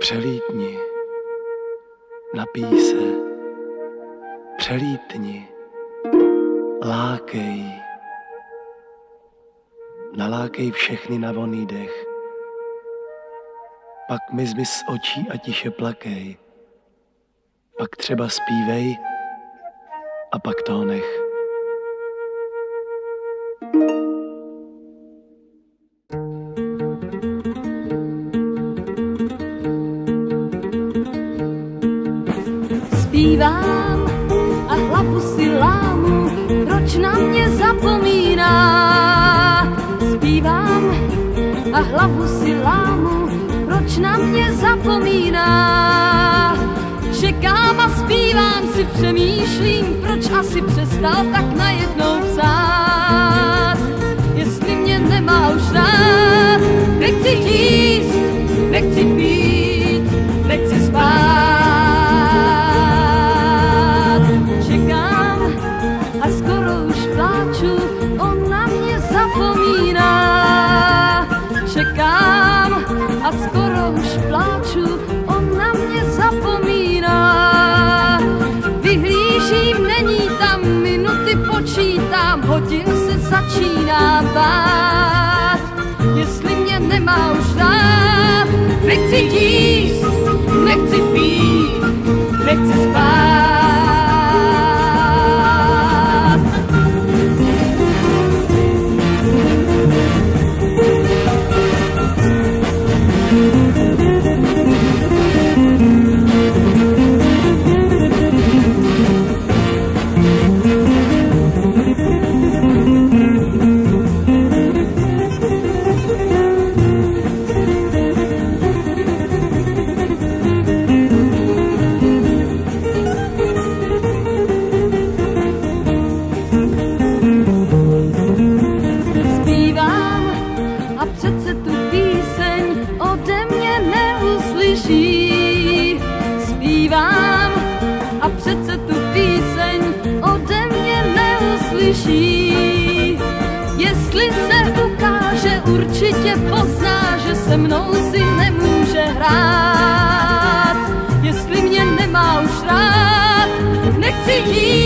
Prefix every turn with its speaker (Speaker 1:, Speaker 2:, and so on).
Speaker 1: Přelítni, napíj se, přelítni, lákej, nalákej všechny na voný dech, pak mi zmiz z očí a tiše plakej, pak třeba zpívej a pak to nech.
Speaker 2: Zpívám a hlavu si lámu, proč na mě zapomíná. Zpívám a hlavu si lámu, proč na mě zapomíná. Čekám a zpívám si, přemýšlím, proč asi přestal tak najednou psát. Začíná. Jestli mě nemá už rád, nechci jíst, nechci pít, nechci spát. uslyší. Jestli se ukáže, určitě pozná, že se mnou si nemůže hrát. Jestli mě nemá už rád, nechci jít.